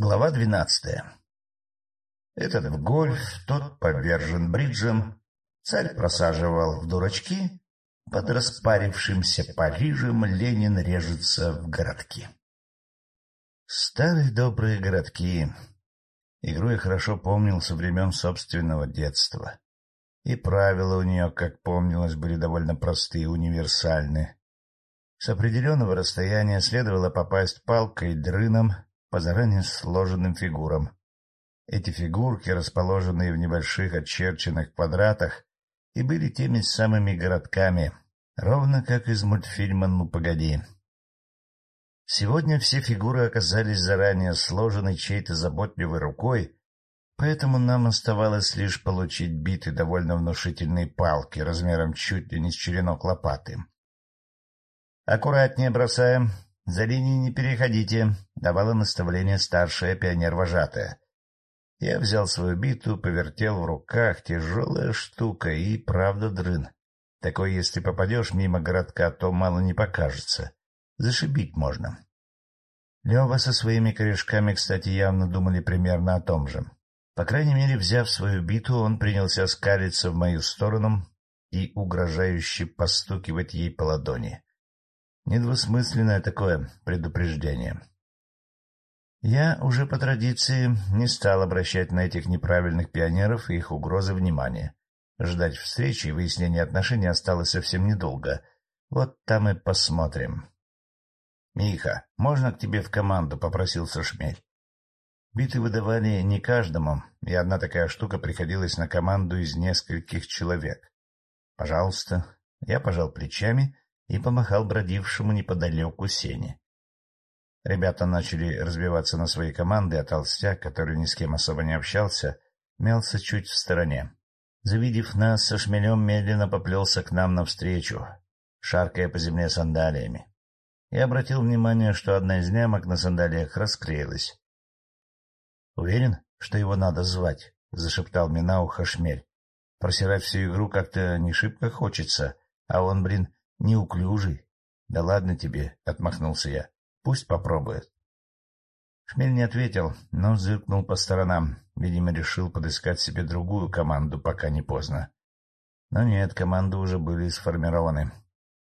Глава двенадцатая Этот в гольф, тот повержен бриджем, царь просаживал в дурачки, под распарившимся Парижем Ленин режется в городки. Старые добрые городки. Игру я хорошо помнил со времен собственного детства. И правила у нее, как помнилось, были довольно простые, универсальны. С определенного расстояния следовало попасть палкой дрыном по заранее сложенным фигурам. Эти фигурки, расположенные в небольших очерченных квадратах, и были теми самыми городками, ровно как из мультфильма «Ну, погоди». Сегодня все фигуры оказались заранее сложены чьей-то заботливой рукой, поэтому нам оставалось лишь получить биты довольно внушительной палки размером чуть ли не с черенок лопаты. «Аккуратнее бросаем, за линии не переходите», — давала наставление старшая пионер-вожатая. Я взял свою биту, повертел в руках, тяжелая штука и, правда, дрын. Такой, если попадешь мимо городка, то мало не покажется. Зашибить можно. Лева со своими корешками, кстати, явно думали примерно о том же. По крайней мере, взяв свою биту, он принялся скалиться в мою сторону и угрожающе постукивать ей по ладони. Недвусмысленное такое предупреждение. Я уже по традиции не стал обращать на этих неправильных пионеров и их угрозы внимания. Ждать встречи и выяснения отношений осталось совсем недолго. Вот там и посмотрим. «Миха, можно к тебе в команду?» — попросился Шмель. Биты выдавали не каждому, и одна такая штука приходилась на команду из нескольких человек. «Пожалуйста». Я пожал плечами и помахал бродившему неподалеку Сене. Ребята начали разбиваться на свои команды, а толстяк, который ни с кем особо не общался, мялся чуть в стороне. Завидев нас, со шмелем медленно поплелся к нам навстречу, шаркая по земле сандалиями. Я обратил внимание, что одна из нямок на сандалиях расклеилась. — Уверен, что его надо звать? — зашептал мне на ухо шмель. — Просирать всю игру как-то не шибко хочется, а он, блин, неуклюжий. — Да ладно тебе, — отмахнулся я. — Пусть попробует. Шмель не ответил, но зыркнул по сторонам. Видимо, решил подыскать себе другую команду, пока не поздно. Но нет, команды уже были сформированы.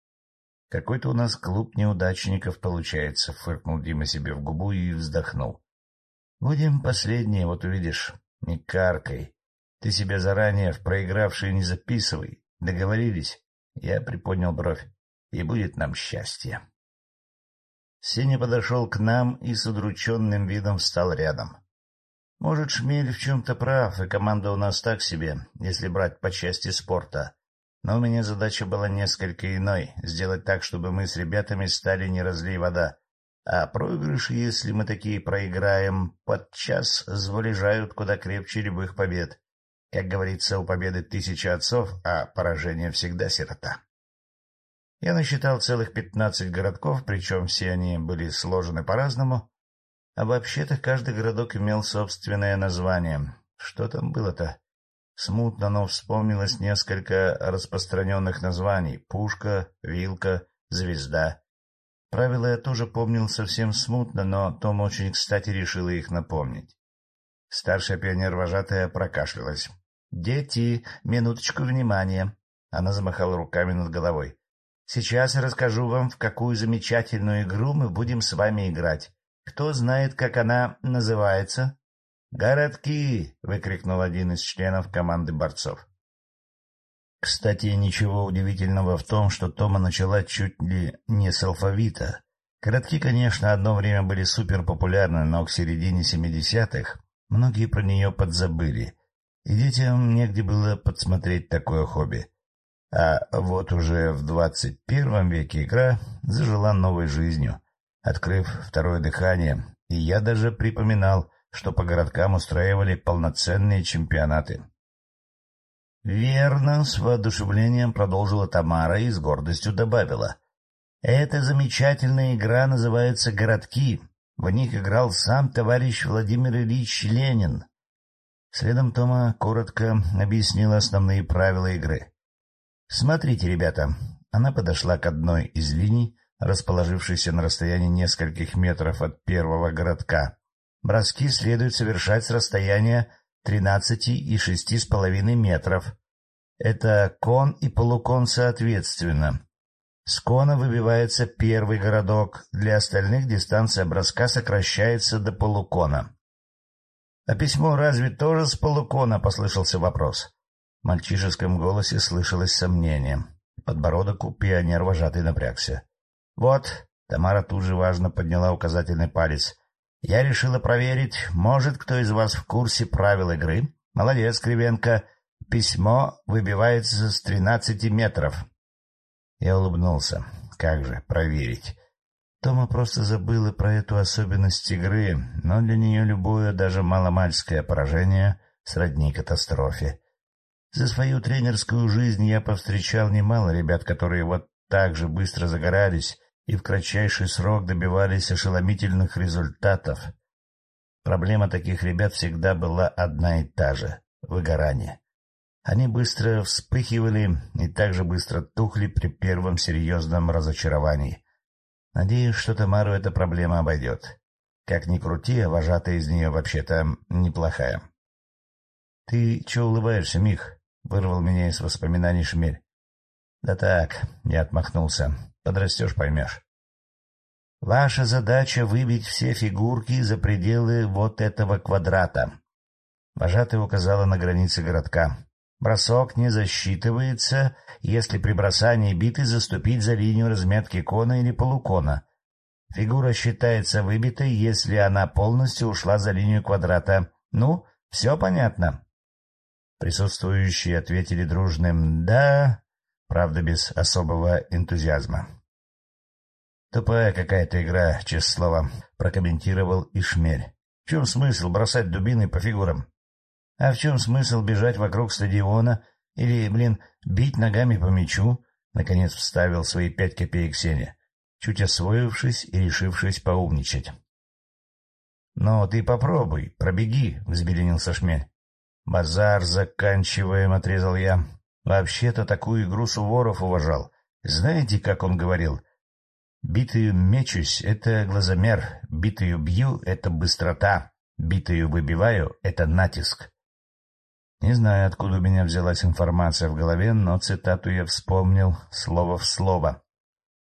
— Какой-то у нас клуб неудачников получается, — фыркнул Дима себе в губу и вздохнул. — Будем последние, вот увидишь. Не каркай. Ты себя заранее в проигравшие не записывай. Договорились? Я приподнял бровь. И будет нам счастье. Сеня подошел к нам и с удрученным видом встал рядом. Может, Шмель в чем-то прав, и команда у нас так себе, если брать по части спорта. Но у меня задача была несколько иной — сделать так, чтобы мы с ребятами стали не разлей вода. А проигрыши, если мы такие проиграем, подчас звалежают куда крепче любых побед. Как говорится, у победы тысяча отцов, а поражение всегда сирота. Я насчитал целых пятнадцать городков, причем все они были сложены по-разному. А вообще-то каждый городок имел собственное название. Что там было-то? Смутно, но вспомнилось несколько распространенных названий — пушка, вилка, звезда. Правила я тоже помнил совсем смутно, но Том очень кстати решила их напомнить. Старшая пионер-вожатая прокашлялась. — Дети, минуточку внимания! Она замахала руками над головой. — Сейчас я расскажу вам, в какую замечательную игру мы будем с вами играть. Кто знает, как она называется? «Городки!» — выкрикнул один из членов команды борцов. Кстати, ничего удивительного в том, что Тома начала чуть ли не с алфавита. Городки, конечно, одно время были суперпопулярны, но к середине семидесятых многие про нее подзабыли, детям негде было подсмотреть такое хобби. А вот уже в двадцать первом веке игра зажила новой жизнью, открыв второе дыхание, и я даже припоминал, что по городкам устраивали полноценные чемпионаты. «Верно», — с воодушевлением продолжила Тамара и с гордостью добавила. «Эта замечательная игра называется «Городки». В них играл сам товарищ Владимир Ильич Ленин». Следом Тома коротко объяснила основные правила игры. «Смотрите, ребята». Она подошла к одной из линий, расположившейся на расстоянии нескольких метров от первого городка, Броски следует совершать с расстояния тринадцати и шести с половиной метров. Это кон и полукон соответственно. С кона выбивается первый городок, для остальных дистанция броска сокращается до полукона. — А письмо разве тоже с полукона? — послышался вопрос. В мальчишеском голосе слышалось сомнение. Подбородок у пионер вожатый напрягся. — Вот, — Тамара тут же важно подняла указательный палец. — Я решила проверить, может, кто из вас в курсе правил игры. Молодец, Кривенко. Письмо выбивается с тринадцати метров. Я улыбнулся. Как же, проверить. Тома просто забыла про эту особенность игры, но для нее любое, даже маломальское поражение сродни катастрофе. За свою тренерскую жизнь я повстречал немало ребят, которые вот так же быстро загорались и в кратчайший срок добивались ошеломительных результатов. Проблема таких ребят всегда была одна и та же — выгорание. Они быстро вспыхивали и также быстро тухли при первом серьезном разочаровании. Надеюсь, что Тамару эта проблема обойдет. Как ни крути, а вожатая из нее вообще-то неплохая. — Ты че улыбаешься, Мих? — вырвал меня из воспоминаний Шмель. — Да так, — я отмахнулся. — Подрастешь, поймешь. — Ваша задача — выбить все фигурки за пределы вот этого квадрата. Вожатая указала на границы городка. Бросок не засчитывается, если при бросании биты заступить за линию разметки кона или полукона. Фигура считается выбитой, если она полностью ушла за линию квадрата. Ну, все понятно. Присутствующие ответили дружным «да», правда, без особого энтузиазма. «Тупая какая-то игра, честное слово», — прокомментировал Ишмель. «В чем смысл бросать дубины по фигурам? А в чем смысл бежать вокруг стадиона или, блин, бить ногами по мячу? Наконец вставил свои пять копеек Сеня, чуть освоившись и решившись поумничать. — Но ты попробуй, пробеги, — взбеленился Шмель. — Базар заканчиваем, — отрезал я. Вообще-то такую игру Суворов уважал. Знаете, как он говорил? Битую мечусь — это глазомер, битую бью — это быстрота, битую выбиваю — это натиск. Не знаю, откуда у меня взялась информация в голове, но цитату я вспомнил слово в слово.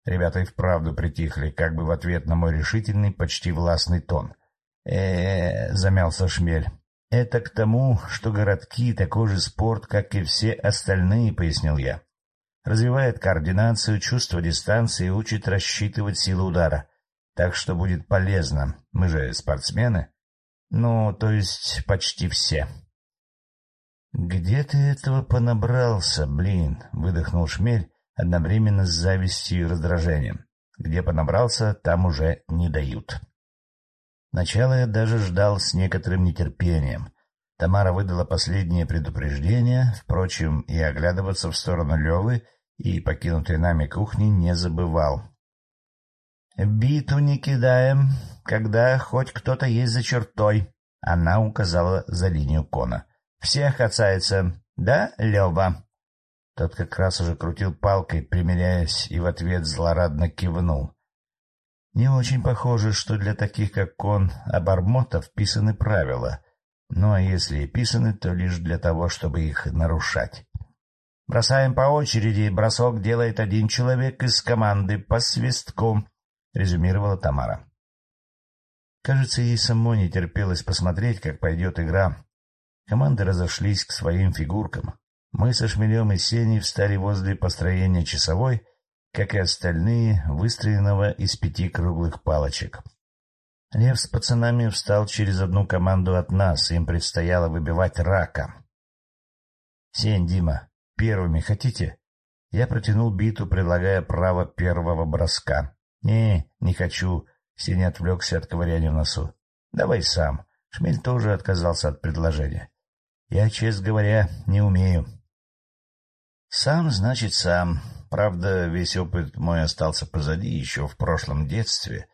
Ребята и вправду притихли, как бы в ответ на мой решительный, почти властный тон. э, замялся Шмель. «Это к тому, что городки — такой же спорт, как и все остальные», — пояснил я. «Развивает координацию, чувство дистанции и учит рассчитывать силу удара. Так что будет полезно. Мы же спортсмены. Ну, то есть почти все». «Где ты этого понабрался, блин?» — выдохнул Шмель одновременно с завистью и раздражением. «Где понабрался, там уже не дают». Начало я даже ждал с некоторым нетерпением. Тамара выдала последнее предупреждение, впрочем, и оглядываться в сторону Левы и покинутой нами кухни не забывал. «Биту не кидаем, когда хоть кто-то есть за чертой», — она указала за линию кона. Всех касается, да, Лева? Тот как раз уже крутил палкой, примиряясь, и в ответ злорадно кивнул. Не очень похоже, что для таких, как он, обормотов писаны правила. Ну а если и писаны, то лишь для того, чтобы их нарушать. «Бросаем по очереди, бросок делает один человек из команды по свистку», — резюмировала Тамара. Кажется, ей самой не терпелось посмотреть, как пойдет игра, Команды разошлись к своим фигуркам. Мы со Шмелем и Сеней встали возле построения часовой, как и остальные, выстроенного из пяти круглых палочек. Лев с пацанами встал через одну команду от нас, им предстояло выбивать рака. — Сень, Дима, первыми хотите? Я протянул биту, предлагая право первого броска. — Не, не хочу. Сеня отвлекся от ковыряния в носу. — Давай сам. Шмель тоже отказался от предложения. Я, честно говоря, не умею. Сам, значит, сам. Правда, весь опыт мой остался позади еще в прошлом детстве,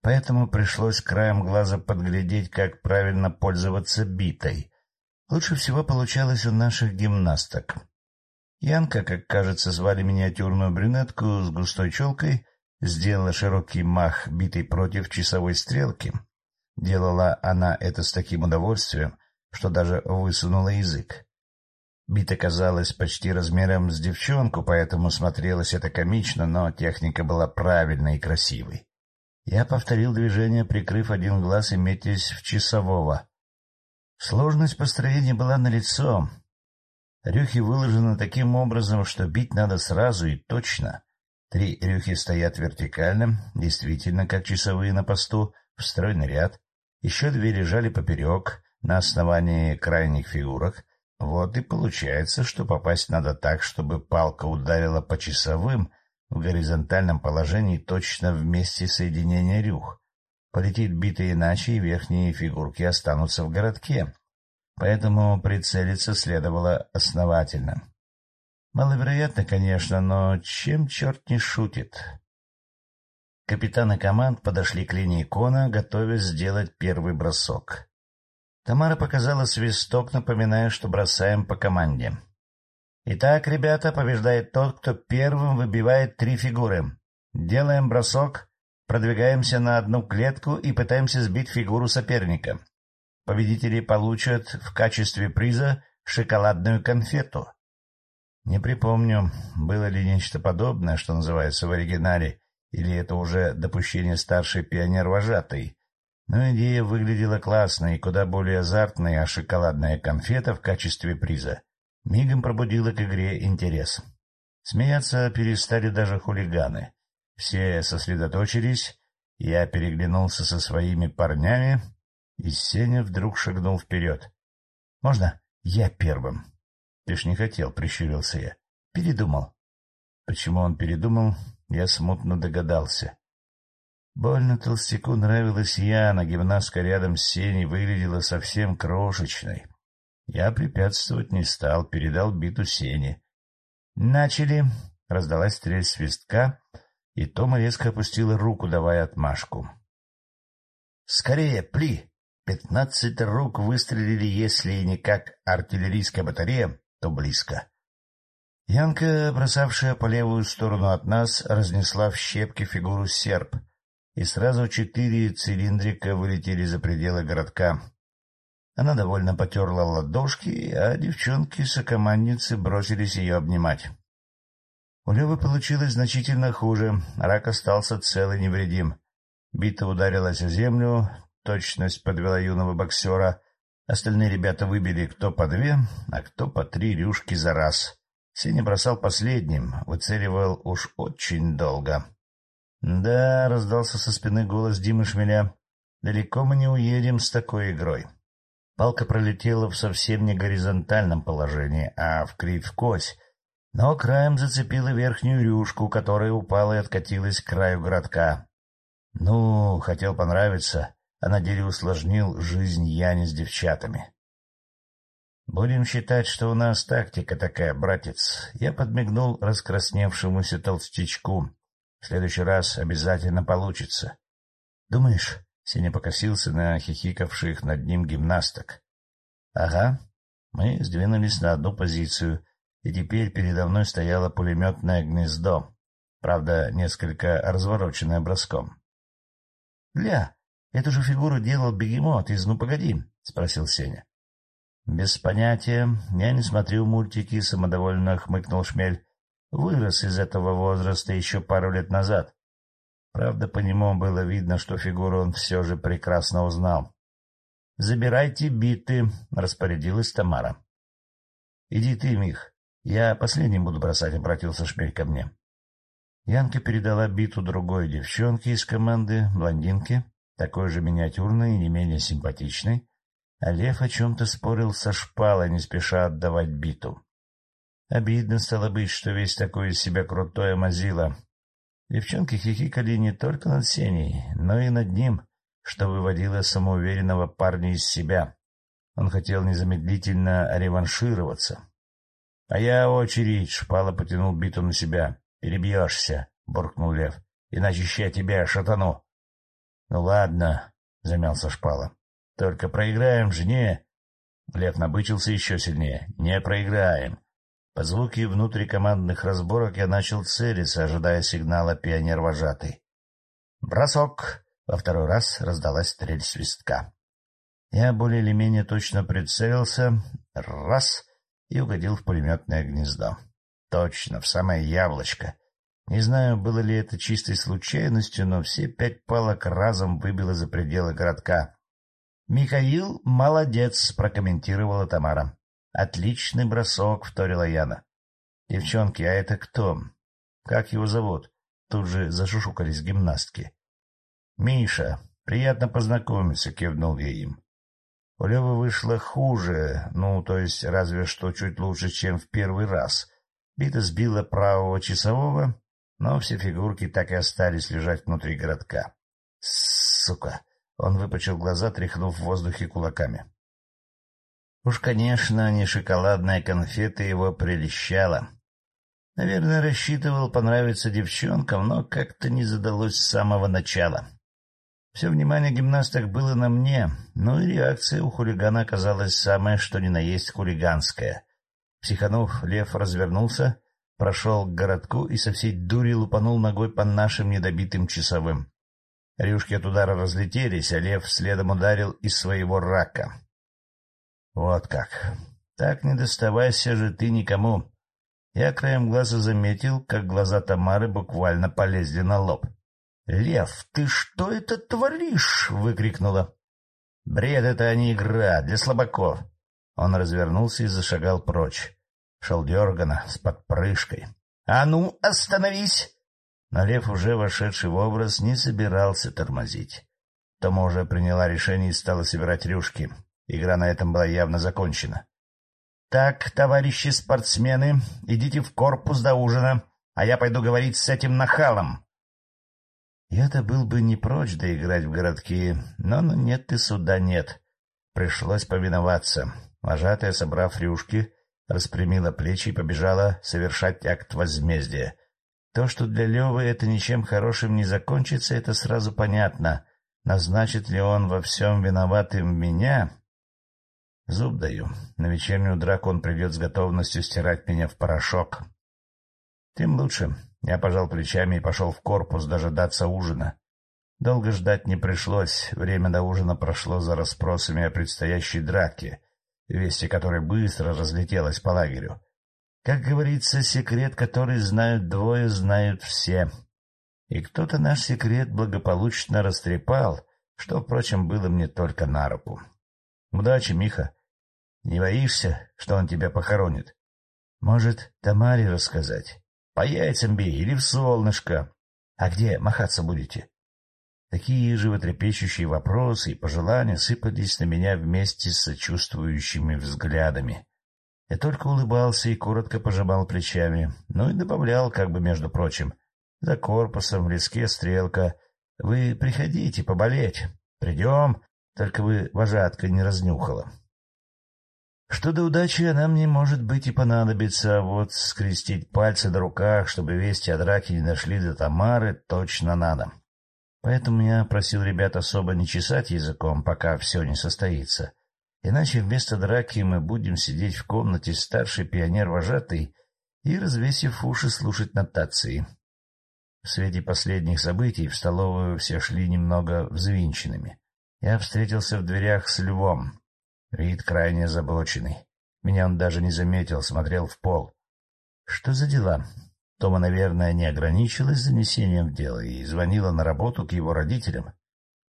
поэтому пришлось краем глаза подглядеть, как правильно пользоваться битой. Лучше всего получалось у наших гимнасток. Янка, как кажется, звали миниатюрную брюнетку с густой челкой, сделала широкий мах битой против часовой стрелки. Делала она это с таким удовольствием, что даже высунула язык. Бита казалась почти размером с девчонку, поэтому смотрелось это комично, но техника была правильной и красивой. Я повторил движение, прикрыв один глаз и метясь в часового. Сложность построения была налицо. Рюхи выложены таким образом, что бить надо сразу и точно. Три рюхи стоят вертикально, действительно, как часовые на посту, в стройный ряд. Еще две лежали поперек, на основании крайних фигурок — вот и получается, что попасть надо так, чтобы палка ударила по часовым в горизонтальном положении точно в месте соединения рюх. Полетит бита иначе, и верхние фигурки останутся в городке. Поэтому прицелиться следовало основательно. Маловероятно, конечно, но чем черт не шутит? Капитаны команд подошли к линии кона, готовясь сделать первый бросок. Тамара показала свисток, напоминая, что бросаем по команде. «Итак, ребята, побеждает тот, кто первым выбивает три фигуры. Делаем бросок, продвигаемся на одну клетку и пытаемся сбить фигуру соперника. Победители получат в качестве приза шоколадную конфету». Не припомню, было ли нечто подобное, что называется в оригинале, или это уже допущение старшей пионер-вожатой, но идея выглядела классно и куда более азартной, а шоколадная конфета в качестве приза мигом пробудила к игре интерес. Смеяться перестали даже хулиганы. Все сосредоточились, я переглянулся со своими парнями, и Сеня вдруг шагнул вперед. — Можно я первым? — Ты ж не хотел, — прищурился я. — Передумал. Почему он передумал, я смутно догадался. Больно толстяку нравилась Яна, гимнастка рядом с Сеней выглядела совсем крошечной. Я препятствовать не стал, передал биту Сене. «Начали!» — раздалась стрель свистка, и Тома резко опустила руку, давая отмашку. «Скорее, пли!» Пятнадцать рук выстрелили, если не как артиллерийская батарея, то близко. Янка, бросавшая по левую сторону от нас, разнесла в щепки фигуру серп — и сразу четыре цилиндрика вылетели за пределы городка. Она довольно потерла ладошки, а девчонки-сокомандницы бросились ее обнимать. У Левы получилось значительно хуже, рак остался цел и невредим. Бита ударилась о землю, точность подвела юного боксера. Остальные ребята выбили кто по две, а кто по три рюшки за раз. Сеня бросал последним, выцеливал уж очень долго. «Да», — раздался со спины голос Димы Шмеля, — «далеко мы не уедем с такой игрой». Палка пролетела в совсем не горизонтальном положении, а в кривь-кось, но краем зацепила верхнюю рюшку, которая упала и откатилась к краю городка. Ну, хотел понравиться, а на деле усложнил жизнь Яне с девчатами. «Будем считать, что у нас тактика такая, братец». Я подмигнул раскрасневшемуся толстячку, в следующий раз обязательно получится. — Думаешь? — Сеня покосился на хихикавших над ним гимнасток. — Ага. Мы сдвинулись на одну позицию, и теперь передо мной стояло пулеметное гнездо, правда, несколько развороченное броском. — Ля, эту же фигуру делал бегемот из «Ну, погоди», — спросил Сеня. — Без понятия. Я не смотрю мультики, — самодовольно хмыкнул Шмель вырос из этого возраста еще пару лет назад. Правда, по нему было видно, что фигуру он все же прекрасно узнал. — Забирайте биты, — распорядилась Тамара. — Иди ты, Мих. Я последним буду бросать, — обратился Шмель ко мне. Янка передала биту другой девчонке из команды, блондинке, такой же миниатюрной и не менее симпатичной, а Лев о чем-то спорил со шпалой, не спеша отдавать биту. Обидно стало быть, что весь такой из себя крутой мазила. Девчонки хихикали не только над Сеней, но и над ним, что выводило самоуверенного парня из себя. Он хотел незамедлительно реваншироваться. — А я очередь, — Шпала потянул биту на себя. — Перебьешься, — буркнул Лев, — иначе ща тебя шатану. — Ну ладно, — замялся Шпала. — Только проиграем же. Лев набычился еще сильнее. — Не проиграем. По звуке внутрикомандных разборок я начал целиться, ожидая сигнала пионер-вожатый. «Бросок!» Во второй раз раздалась стрель свистка. Я более или менее точно прицелился, раз — и угодил в пулеметное гнездо. Точно, в самое яблочко. Не знаю, было ли это чистой случайностью, но все пять палок разом выбило за пределы городка. — Михаил молодец, — прокомментировала Тамара. — Отличный бросок, — вторила Яна. — Девчонки, а это кто? Как его зовут? Тут же зашушукались гимнастки. — Миша, приятно познакомиться, — кивнул я им. У Левы вышло хуже, ну, то есть разве что чуть лучше, чем в первый раз. Бита сбила правого часового, но все фигурки так и остались лежать внутри городка. Сука! Он выпучил глаза, тряхнув в воздухе кулаками. Уж, конечно, не шоколадная конфета его прельщала. Наверное, рассчитывал понравиться девчонкам, но как-то не задалось с самого начала. Все внимание гимнасток было на мне, но и реакция у хулигана оказалась самая, что ни на есть хулиганская. Психанув, лев развернулся, прошел к городку и со всей дури лупанул ногой по нашим недобитым часовым. Рюшки от удара разлетелись, а лев следом ударил из своего рака. Вот как. Так не доставайся же ты никому. Я краем глаза заметил, как глаза Тамары буквально полезли на лоб. — Лев, ты что это творишь? — выкрикнула. — Бред — это не игра, для слабаков. Он развернулся и зашагал прочь. Шел дергано, с подпрыжкой. — А ну, остановись! Но лев, уже вошедший в образ, не собирался тормозить. Тома уже приняла решение и стала собирать рюшки. Игра на этом была явно закончена. — Так, товарищи спортсмены, идите в корпус до ужина, а я пойду говорить с этим нахалом. Я-то был бы не прочь доиграть в городки, но ну, нет и суда нет. Пришлось повиноваться. Вожатая, собрав рюшки, распрямила плечи и побежала совершать акт возмездия — то, что для Левы это ничем хорошим не закончится, это сразу понятно. Назначит ли он во всем виноватым меня? Зуб даю. На вечернюю драку он придет с готовностью стирать меня в порошок. Тем лучше. Я пожал плечами и пошел в корпус дожидаться ужина. Долго ждать не пришлось. Время до ужина прошло за расспросами о предстоящей драке, вести которой быстро разлетелась по лагерю. Как говорится, секрет, который знают двое, знают все. И кто-то наш секрет благополучно растрепал, что, впрочем, было мне только на руку. Удачи, Миха. Не боишься, что он тебя похоронит? Может, Тамаре рассказать? По яйцам бей или в солнышко. А где махаться будете? Такие животрепещущие вопросы и пожелания сыпались на меня вместе с сочувствующими взглядами. Я только улыбался и коротко пожимал плечами, ну и добавлял, как бы между прочим. За корпусом в леске стрелка. Вы приходите поболеть. Придем, только вы вожатка не разнюхала. Что до удачи она мне, может быть, и понадобится, а вот скрестить пальцы на руках, чтобы вести о драке не дошли до Тамары, точно надо. Поэтому я просил ребят особо не чесать языком, пока все не состоится. Иначе вместо драки мы будем сидеть в комнате старший пионер-вожатый и, развесив уши, слушать нотации. В свете последних событий в столовую все шли немного взвинченными. Я встретился в дверях с львом. Вид крайне озабоченный. Меня он даже не заметил, смотрел в пол. Что за дела? Тома, наверное, не ограничилась занесением в дело и звонила на работу к его родителям.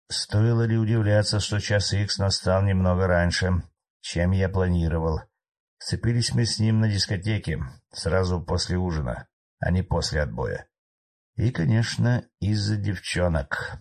Стоило ли удивляться, что час икс настал немного раньше, чем я планировал? Сцепились мы с ним на дискотеке, сразу после ужина, а не после отбоя. И, конечно, из-за девчонок.